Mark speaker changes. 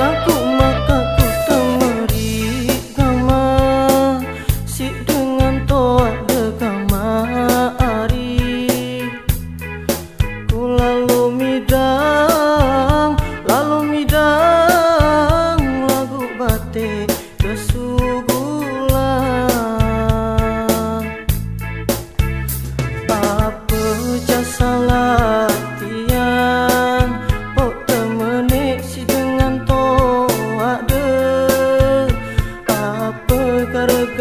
Speaker 1: lagu maka ku temeri gama si dengan toa degama ari ku lalu midang lalu midang. करो